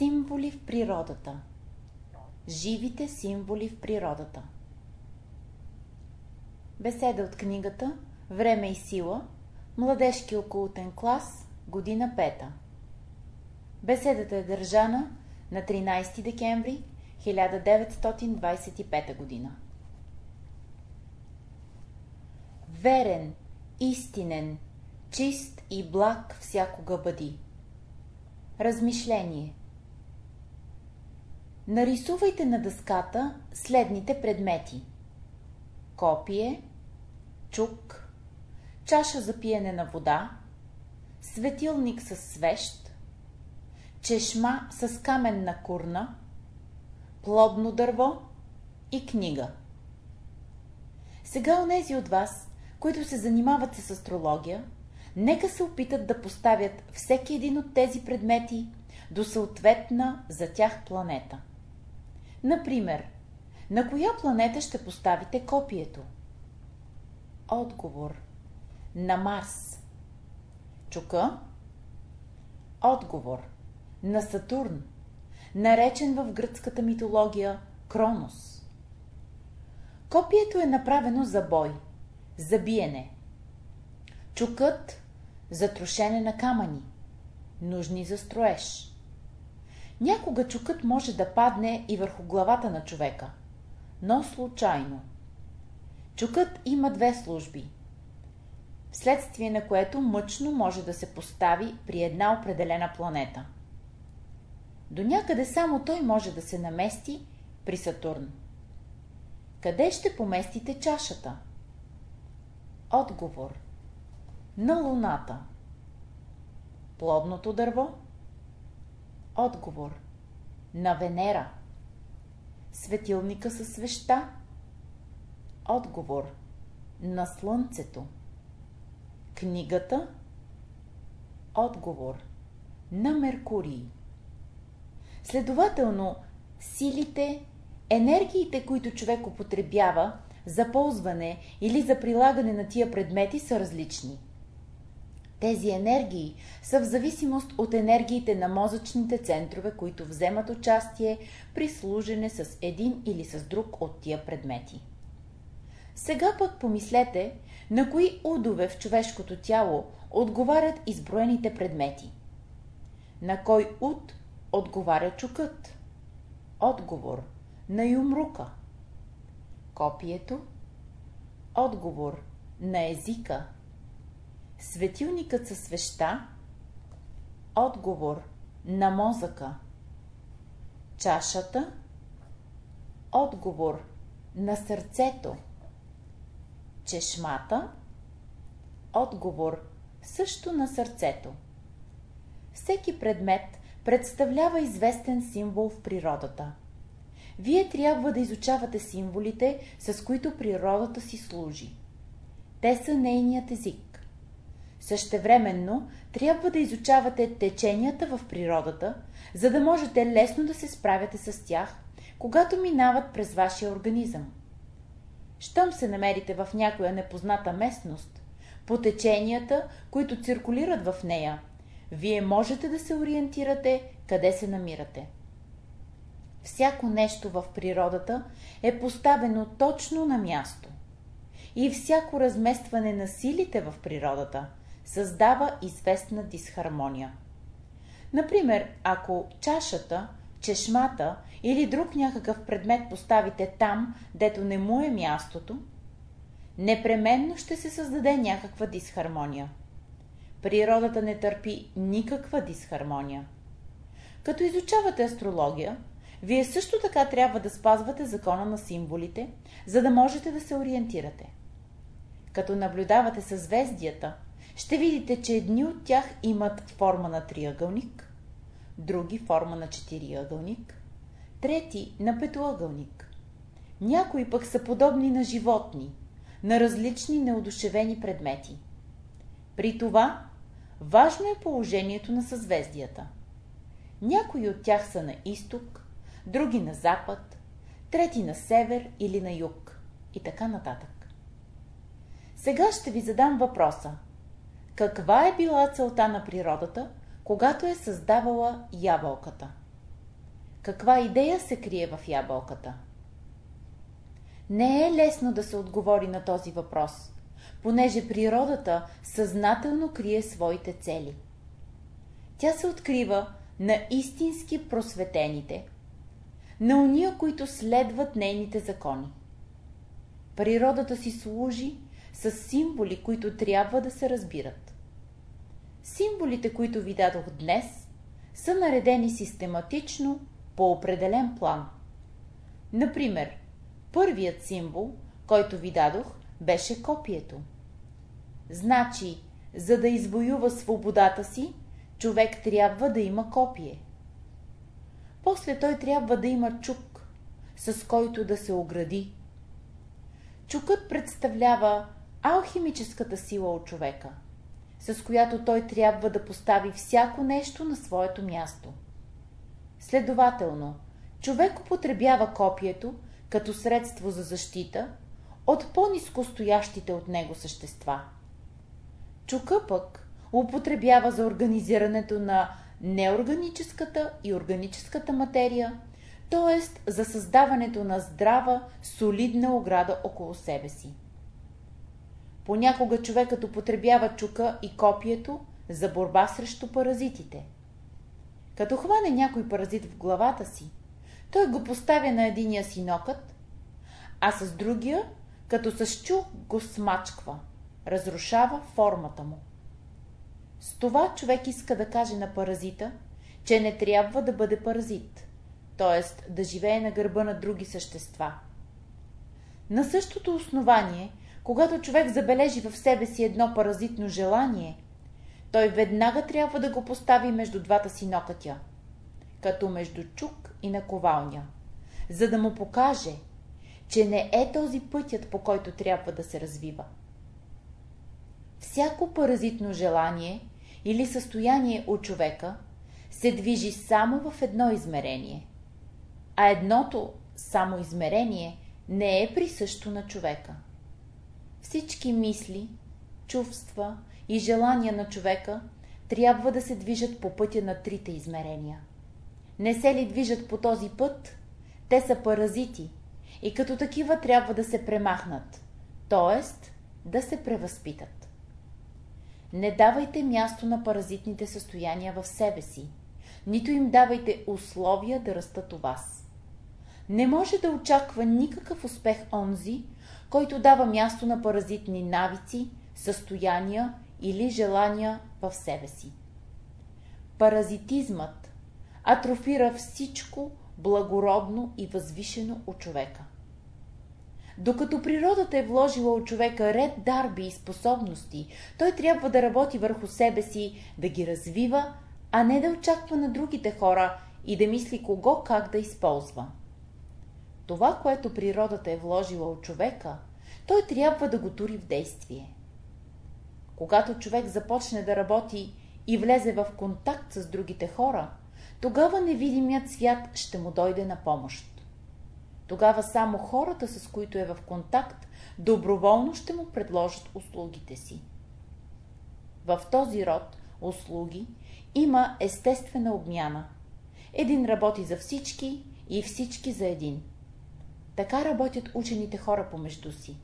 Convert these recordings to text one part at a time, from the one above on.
Символи в природата. Живите символи в природата. Беседа от книгата Време и сила. Младежки окултен клас. Година пета Беседата е държана на 13 декември 1925 година. Верен, истинен, чист и благ всякога бъди. Размишление Нарисувайте на дъската следните предмети. Копие, чук, чаша за пиене на вода, светилник с свещ, чешма с каменна курна, плодно дърво и книга. Сега онези от вас, които се занимават с астрология, нека се опитат да поставят всеки един от тези предмети до съответна за тях планета. Например, на коя планета ще поставите копието? Отговор. На Марс. Чука? Отговор. На Сатурн, наречен в гръцката митология Кронос. Копието е направено за бой, за биене. Чукът за трошене на камъни, нужни за строеж. Някога чукът може да падне и върху главата на човека, но случайно. Чукът има две служби, вследствие на което мъчно може да се постави при една определена планета. До някъде само той може да се намести при Сатурн. Къде ще поместите чашата? Отговор На Луната Плодното дърво Отговор На Венера. Светилника със свеща. Отговор На Слънцето. Книгата. Отговор На Меркурий. Следователно, силите, енергиите, които човек употребява за ползване или за прилагане на тия предмети са различни – тези енергии са в зависимост от енергиите на мозъчните центрове, които вземат участие при служене с един или с друг от тия предмети. Сега пък помислете, на кои удове в човешкото тяло отговарят изброените предмети. На кой уд отговаря чукът? Отговор на юмрука. Копието? Отговор на езика Светилникът със свеща Отговор на мозъка Чашата Отговор на сърцето Чешмата Отговор също на сърцето Всеки предмет представлява известен символ в природата. Вие трябва да изучавате символите, с които природата си служи. Те са нейният език. Същевременно трябва да изучавате теченията в природата, за да можете лесно да се справяте с тях, когато минават през вашия организъм. Щом се намерите в някоя непозната местност, по теченията, които циркулират в нея, вие можете да се ориентирате къде се намирате. Всяко нещо в природата е поставено точно на място. И всяко разместване на силите в природата – създава известна дисхармония. Например, ако чашата, чешмата или друг някакъв предмет поставите там, дето не му е мястото, непременно ще се създаде някаква дисхармония. Природата не търпи никаква дисхармония. Като изучавате астрология, вие също така трябва да спазвате закона на символите, за да можете да се ориентирате. Като наблюдавате съзвездията, ще видите, че едни от тях имат форма на триъгълник, други форма на четириъгълник, трети на петоъгълник. Някои пък са подобни на животни, на различни неодушевени предмети. При това важно е положението на съзвездията. Някои от тях са на изток, други на запад, трети на север или на юг и така нататък. Сега ще ви задам въпроса – каква е била целта на природата, когато е създавала ябълката? каква идея се крие в ябълката? Не е лесно да се отговори на този въпрос, понеже природата съзнателно крие своите цели. Тя се открива на истински просветените, на уния, които следват нейните закони. Природата си служи с символи, които трябва да се разбират. Символите, които ви дадох днес, са наредени систематично по определен план. Например, първият символ, който ви дадох, беше копието. Значи, за да извоюва свободата си, човек трябва да има копие. После той трябва да има чук, с който да се огради. Чукът представлява алхимическата сила от човека, с която той трябва да постави всяко нещо на своето място. Следователно, човек употребява копието като средство за защита от по-низко стоящите от него същества. Чука пък употребява за организирането на неорганическата и органическата материя, т.е. за създаването на здрава, солидна ограда около себе си. Понякога човекът употребява чука и копието за борба срещу паразитите. Като хване някой паразит в главата си, той го поставя на единия си нокът, а с другия, като с чук го смачква, разрушава формата му. С това човек иска да каже на паразита, че не трябва да бъде паразит, т.е. да живее на гърба на други същества. На същото основание, когато човек забележи в себе си едно паразитно желание, той веднага трябва да го постави между двата си нокътя, като между чук и наковалня, за да му покаже, че не е този пътят, по който трябва да се развива. Всяко паразитно желание или състояние у човека се движи само в едно измерение, а едното само измерение не е присъщо на човека. Всички мисли, чувства и желания на човека трябва да се движат по пътя на трите измерения. Не се ли движат по този път, те са паразити и като такива трябва да се премахнат, т.е. да се превъзпитат. Не давайте място на паразитните състояния в себе си, нито им давайте условия да растат у вас. Не може да очаква никакъв успех онзи, който дава място на паразитни навици, състояния или желания в себе си. Паразитизмът атрофира всичко благородно и възвишено от човека. Докато природата е вложила от човека ред дарби и способности, той трябва да работи върху себе си, да ги развива, а не да очаква на другите хора и да мисли кого как да използва. Това, което природата е вложила от човека, той трябва да го тури в действие. Когато човек започне да работи и влезе в контакт с другите хора, тогава невидимият свят ще му дойде на помощ. Тогава само хората, с които е в контакт, доброволно ще му предложат услугите си. В този род услуги има естествена обмяна. Един работи за всички и всички за един. Така работят учените хора помежду си.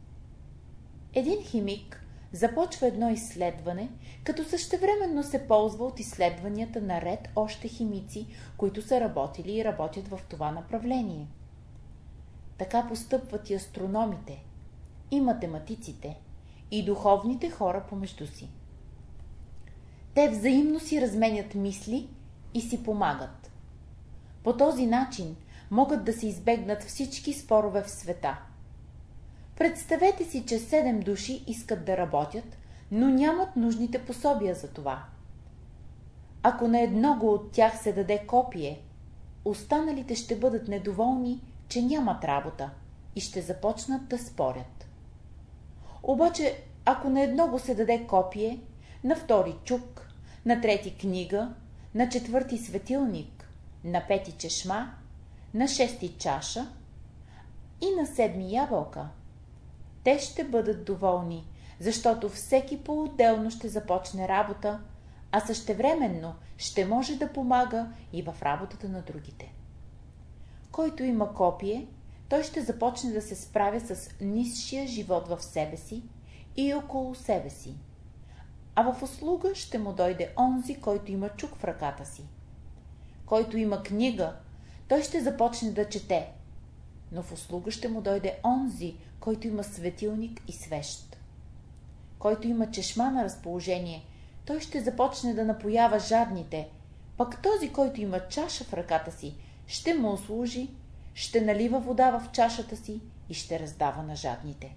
Един химик започва едно изследване, като същевременно се ползва от изследванията на ред още химици, които са работили и работят в това направление. Така постъпват и астрономите, и математиците, и духовните хора помежду си. Те взаимно си разменят мисли и си помагат. По този начин могат да се избегнат всички спорове в света. Представете си, че седем души искат да работят, но нямат нужните пособия за това. Ако на едного от тях се даде копие, останалите ще бъдат недоволни че нямат работа и ще започнат да спорят. Обаче, ако на едного се даде копие, на втори чук, на трети книга, на четвърти светилник, на пети чешма, на шести чаша и на седми ябълка, те ще бъдат доволни, защото всеки по-отделно ще започне работа, а същевременно ще може да помага и в работата на другите. който има копие, той ще започне да се справя с нисшия живот в себе си и около себе си. А в услуга ще му дойде онзи, който има чук в ръката си. Който има книга, той ще започне да чете, но в услуга ще му дойде онзи, който има светилник и свещ. Който има чешма на разположение, той ще започне да напоява жадните, пък този, който има чаша в ръката си, ще му услужи, ще налива вода в чашата си и ще раздава на жадните.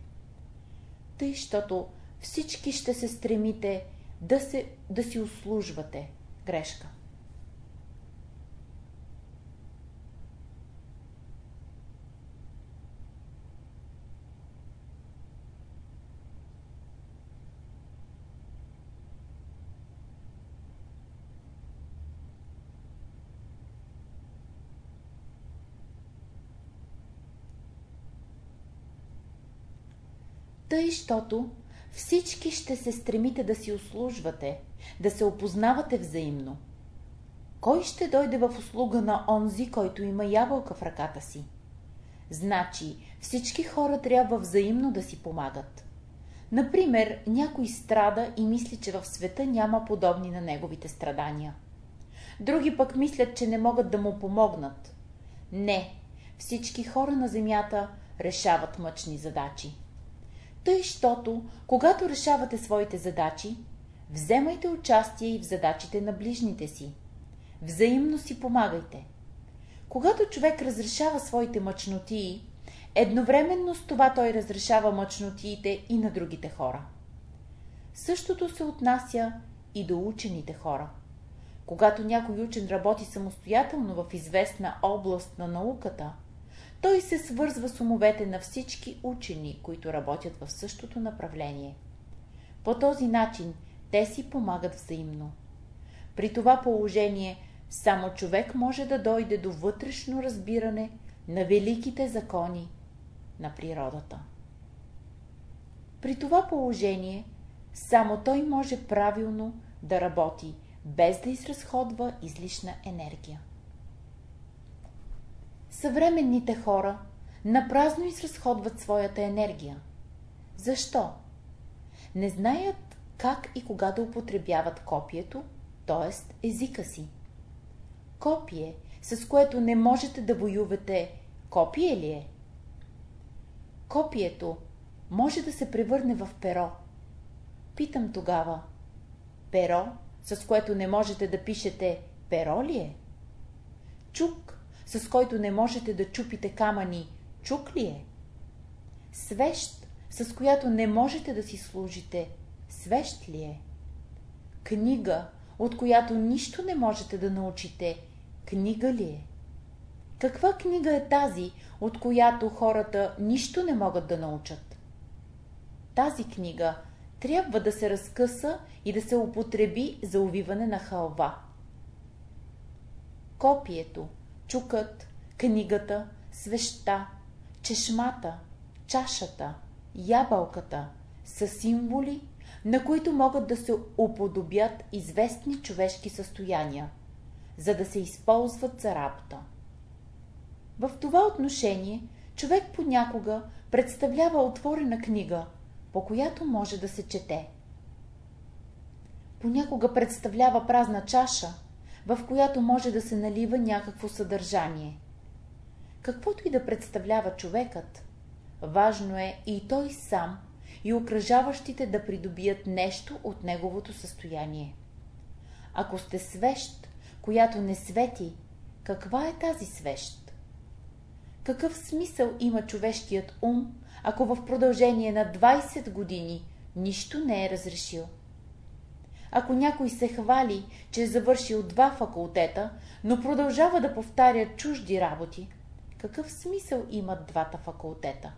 Тъй, щото всички ще се стремите да, се, да си услужвате. Грешка. Тъй, щото всички ще се стремите да си услужвате, да се опознавате взаимно. Кой ще дойде в услуга на онзи, който има ябълка в ръката си? Значи, всички хора трябва взаимно да си помагат. Например, някой страда и мисли, че в света няма подобни на неговите страдания. Други пък мислят, че не могат да му помогнат. Не, всички хора на земята решават мъчни задачи. Тъй, щото, когато решавате своите задачи, вземайте участие и в задачите на ближните си. Взаимно си помагайте. Когато човек разрешава своите мъчнотии, едновременно с това той разрешава мъчнотиите и на другите хора. Същото се отнася и до учените хора. Когато някой учен работи самостоятелно в известна област на науката – той се свързва с умовете на всички учени, които работят в същото направление. По този начин те си помагат взаимно. При това положение само човек може да дойде до вътрешно разбиране на великите закони на природата. При това положение само той може правилно да работи, без да изразходва излишна енергия. Съвременните хора напразно изразходват своята енергия. Защо? Не знаят как и кога да употребяват копието, т.е. езика си. Копие, с което не можете да воювате, копие ли е? Копието може да се превърне в перо. Питам тогава, перо, с което не можете да пишете, перо ли е? Чук, с който не можете да чупите камъни, чук ли е? Свещ, с която не можете да си служите, свещ ли е? Книга, от която нищо не можете да научите, книга ли е? Каква книга е тази, от която хората нищо не могат да научат? Тази книга трябва да се разкъса и да се употреби за увиване на халва. Копието, чукът, книгата, свеща, чешмата, чашата, ябълката са символи, на които могат да се уподобят известни човешки състояния, за да се използват за работа. В това отношение човек понякога представлява отворена книга, по която може да се чете. Понякога представлява празна чаша – в която може да се налива някакво съдържание. Каквото и да представлява човекът, важно е и той сам, и окръжаващите да придобият нещо от неговото състояние. Ако сте свещ, която не свети, каква е тази свещ? Какъв смисъл има човешкият ум, ако в продължение на 20 години нищо не е разрешил? Ако някой се хвали, че е завършил два факултета, но продължава да повтаря чужди работи, какъв смисъл имат двата факултета?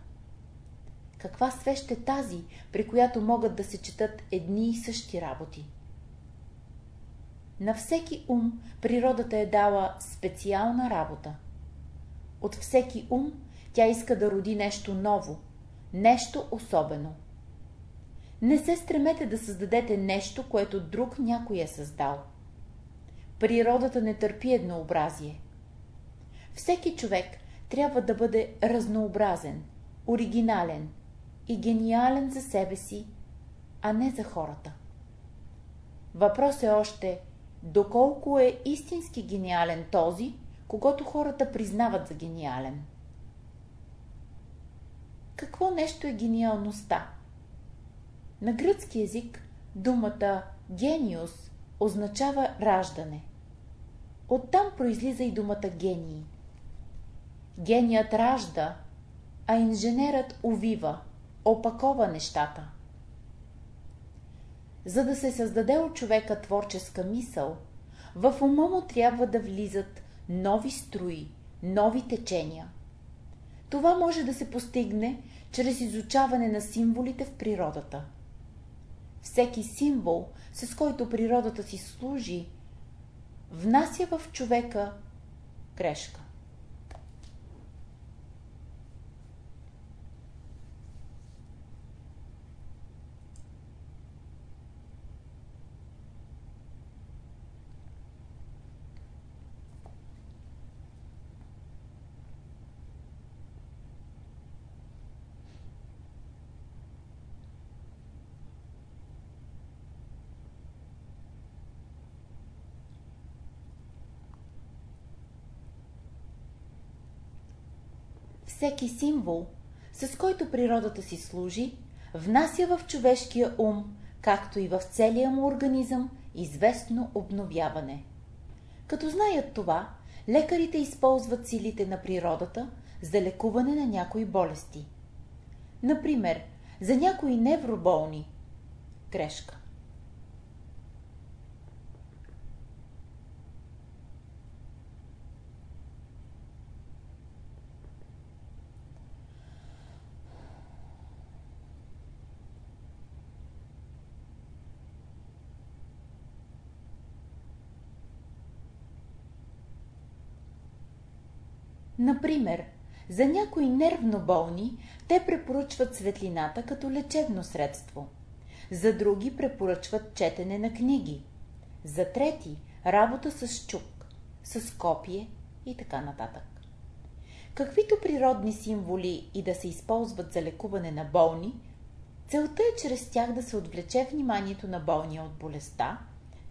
Каква свещ е тази, при която могат да се четат едни и същи работи? На всеки ум природата е дала специална работа. От всеки ум тя иска да роди нещо ново, нещо особено. Не се стремете да създадете нещо, което друг някой е създал. Природата не търпи еднообразие. Всеки човек трябва да бъде разнообразен, оригинален и гениален за себе си, а не за хората. Въпрос е още доколко е истински гениален този, когато хората признават за гениален. Какво нещо е гениалността? На гръцки език думата гениус означава раждане. Оттам произлиза и думата гений. Геният ражда, а инженерът увива, опакова нещата. За да се създаде от човека творческа мисъл, в ума му трябва да влизат нови струи, нови течения. Това може да се постигне чрез изучаване на символите в природата. Всеки символ, с който природата си служи, внася в човека грешка. Всеки символ, с който природата си служи, внася в човешкия ум, както и в целия му организъм, известно обновяване. Като знаят това, лекарите използват силите на природата за лекуване на някои болести. Например, за някои невроболни – грешка. Например, за някои нервно болни те препоръчват светлината като лечебно средство. За други препоръчват четене на книги. За трети – работа с чук, с копие и така нататък. Каквито природни символи и да се използват за лекуване на болни, целта е чрез тях да се отвлече вниманието на болния от болестта,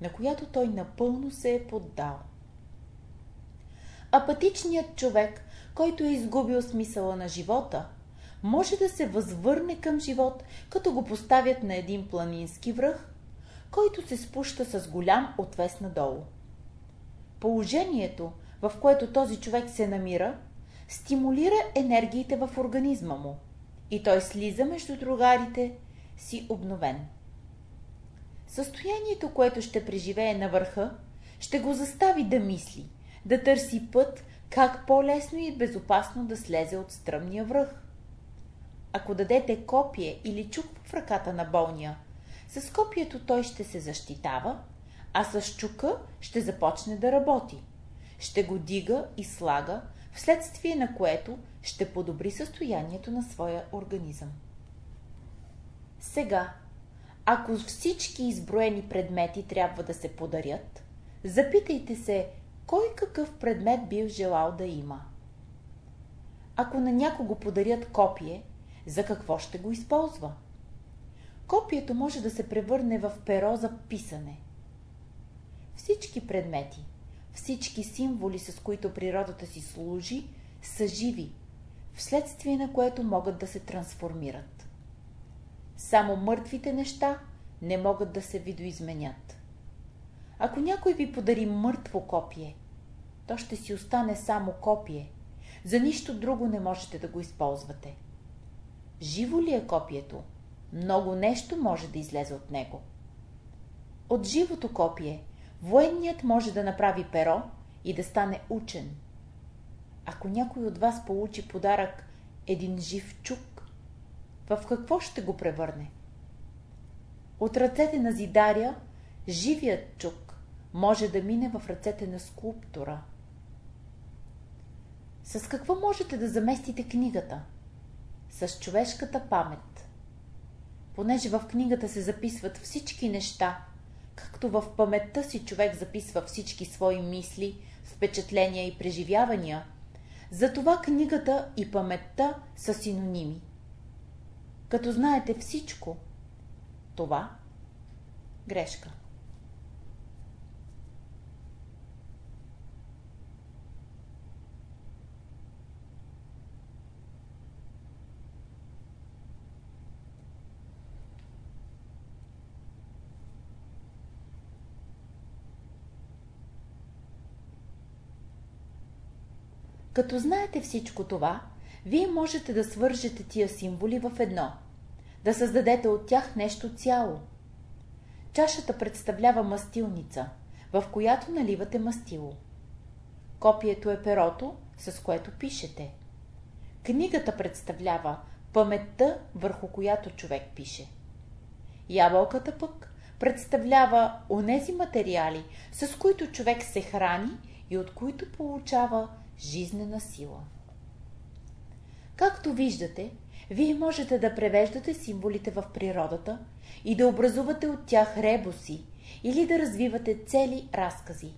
на която той напълно се е поддал апатичният човек, който е изгубил смисъла на живота, може да се възвърне към живот, като го поставят на един планински връх, който се спуща с голям отвес надолу. Положението, в което този човек се намира, стимулира енергиите в организма му и той слиза между другарите си обновен. Състоянието, което ще преживее на върха, ще го застави да мисли – да търси път как по-лесно и безопасно да слезе от стръмния връх. Ако дадете копие или чук в ръката на болния, с копието той ще се защитава, а с чука ще започне да работи. Ще го дига и слага, вследствие на което ще подобри състоянието на своя организъм. Сега, ако всички изброени предмети трябва да се подарят, запитайте се кой какъв предмет бил желал да има. Ако на някого подарят копие, за какво ще го използва? Копието може да се превърне в перо за писане. Всички предмети, всички символи, с които природата си служи, са живи, вследствие на което могат да се трансформират. Само мъртвите неща не могат да се видоизменят. Ако някой ви подари мъртво копие, то ще си остане само копие. За нищо друго не можете да го използвате. Живо ли е копието? Много нещо може да излезе от него. От живото копие военният може да направи перо и да стане учен. Ако някой от вас получи подарък един жив чук, в какво ще го превърне? От ръцете на зидаря живият чук може да мине в ръцете на скулптора – с какво можете да заместите книгата? С човешката памет. Понеже в книгата се записват всички неща, както в паметта си човек записва всички свои мисли, впечатления и преживявания, Затова книгата и паметта са синоними. Като знаете всичко, това грешка. Като знаете всичко това, вие можете да свържете тия символи в едно, да създадете от тях нещо цяло. Чашата представлява мастилница, в която наливате мастило. Копието е перото, с което пишете. Книгата представлява паметта, върху която човек пише. Ябълката пък представлява онези материали, с които човек се храни и от които получава жизнена сила. Както виждате, вие можете да превеждате символите в природата и да образувате от тях ребуси или да развивате цели разкази.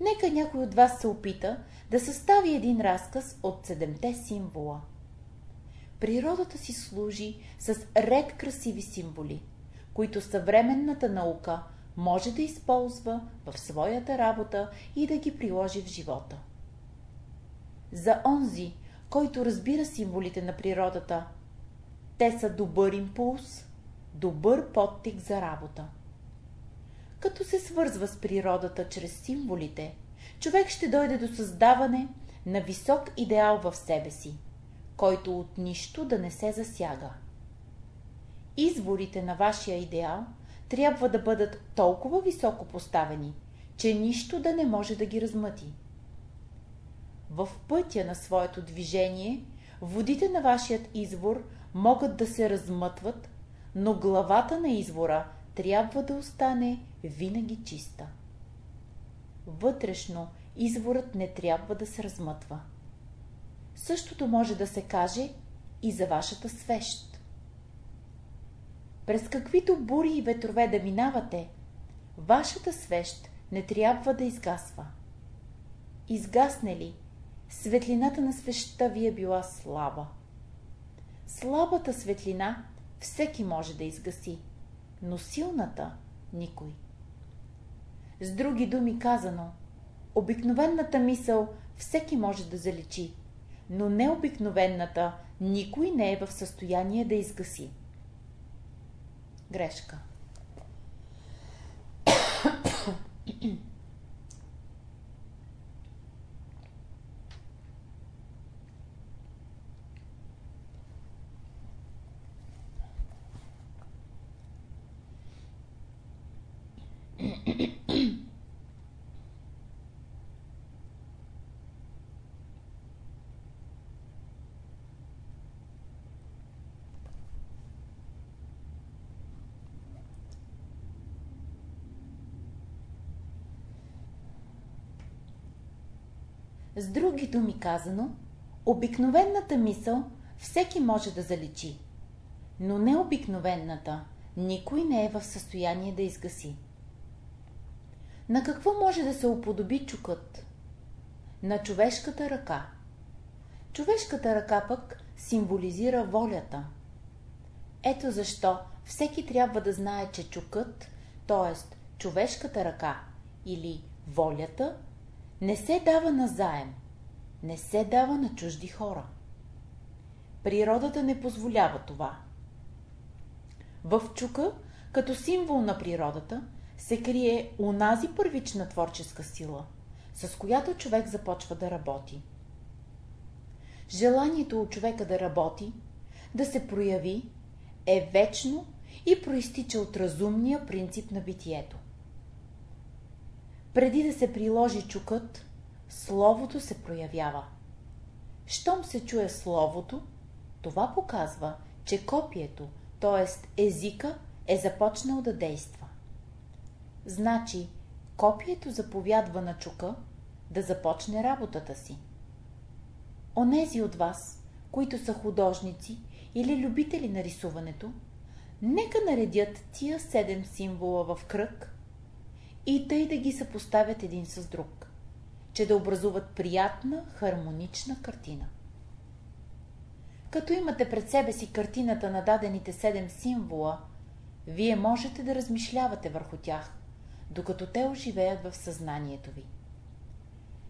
Нека някой от вас се опита да състави един разказ от седемте символа. Природата си служи с ред красиви символи, които съвременната наука може да използва в своята работа и да ги приложи в живота за онзи, който разбира символите на природата. Те са добър импулс, добър подтик за работа. Като се свързва с природата чрез символите, човек ще дойде до създаване на висок идеал в себе си, който от нищо да не се засяга. Изворите на вашия идеал трябва да бъдат толкова високо поставени, че нищо да не може да ги размъти в пътя на своето движение, водите на вашият извор могат да се размътват, но главата на извора трябва да остане винаги чиста. Вътрешно изворът не трябва да се размътва. Същото може да се каже и за вашата свещ. През каквито бури и ветрове да минавате, вашата свещ не трябва да изгасва. Изгасне ли, светлината на свещта ви е била слаба. Слабата светлина всеки може да изгаси, но силната никой. С други думи казано, обикновената мисъл всеки може да заличи, но необикновената никой не е в състояние да изгаси. Грешка. С други думи казано, обикновената мисъл всеки може да заличи, но необикновената никой не е в състояние да изгаси. На какво може да се уподоби чукът? На човешката ръка. Човешката ръка пък символизира волята. Ето защо всеки трябва да знае, че чукът, т.е. човешката ръка или волята, не се дава на заем, не се дава на чужди хора. Природата не позволява това. В чука, като символ на природата, се крие унази първична творческа сила, с която човек започва да работи. Желанието от човека да работи, да се прояви, е вечно и проистича от разумния принцип на битието. Преди да се приложи чукът, Словото се проявява. Щом се чуе Словото, това показва, че копието, т.е. езика, е започнал да действа. Значи, копието заповядва на чука да започне работата си. Онези от вас, които са художници или любители на рисуването, нека наредят тия седем символа в кръг и тъй да ги съпоставят един с друг. че да образуват приятна, хармонична картина. Като имате пред себе си картината на дадените седем символа, вие можете да размишлявате върху тях, докато те оживеят в съзнанието ви.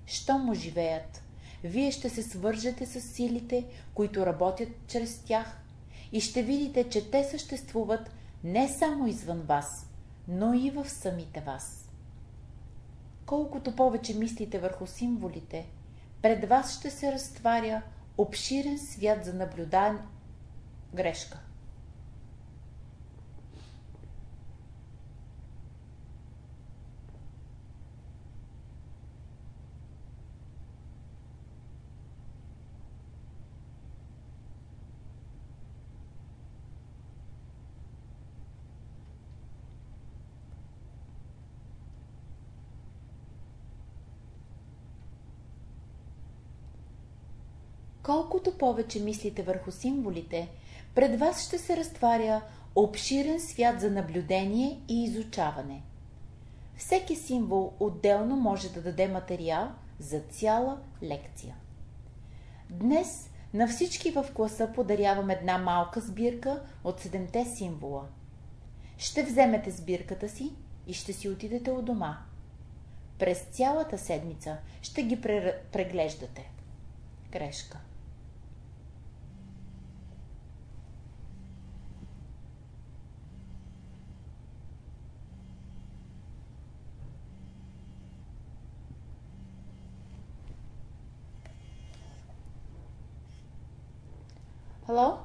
Щом оживеят, вие ще се свържете с силите, които работят чрез тях и ще видите, че те съществуват не само извън вас, но и в самите вас. Колкото повече мислите върху символите, пред вас ще се разтваря обширен свят за наблюдание. Грешка. Колкото повече мислите върху символите, пред вас ще се разтваря обширен свят за наблюдение и изучаване. Всеки символ отделно може да даде материал за цяла лекция. Днес на всички в класа подарявам една малка сбирка от седемте символа. Ще вземете сбирката си и ще си отидете у дома. През цялата седмица ще ги преглеждате. Грешка. Hello?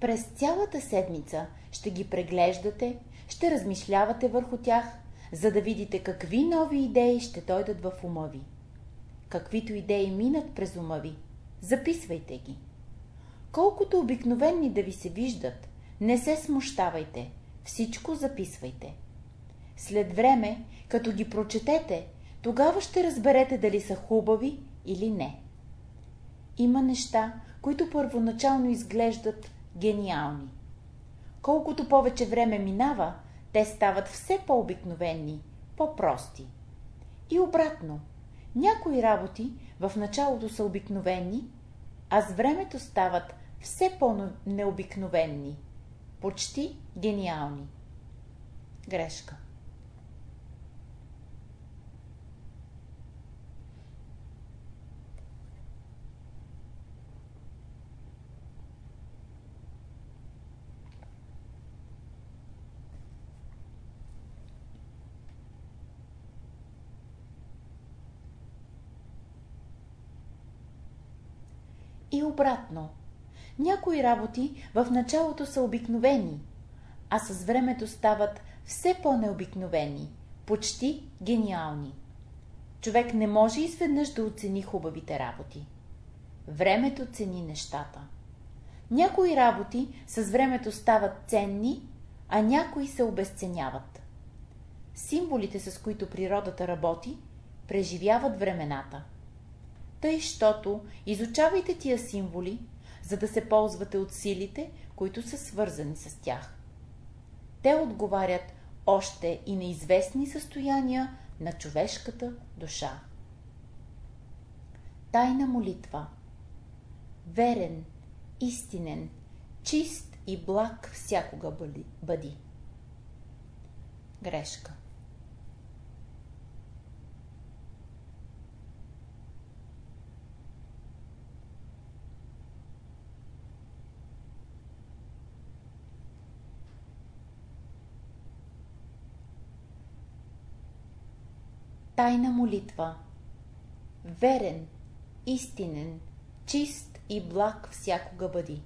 През цялата седмица ще ги преглеждате, ще размишлявате върху тях, за да видите какви нови идеи ще дойдат в ума ви каквито идеи минат през ума ви, записвайте ги. Колкото обикновени да ви се виждат, не се смущавайте, всичко записвайте. След време, като ги прочетете, тогава ще разберете дали са хубави или не. Има неща, които първоначално изглеждат гениални. Колкото повече време минава, те стават все по-обикновени, по-прости. И обратно – някои работи в началото са обикновени, а с времето стават все по-необикновенни, почти гениални. Грешка. Обратно. Някои работи в началото са обикновени, а с времето стават все по-необикновени, почти гениални. Човек не може изведнъж да оцени хубавите работи. Времето цени нещата. Някои работи с времето стават ценни, а някои се обесценяват. Символите, с които природата работи, преживяват времената. Тъй, щото изучавайте тия символи, за да се ползвате от силите, които са свързани с тях. Те отговарят още и на известни състояния на човешката душа. Тайна молитва Верен, истинен, чист и благ всякога бъди. Грешка Тайна молитва Верен, истинен, чист и благ всякога бъди.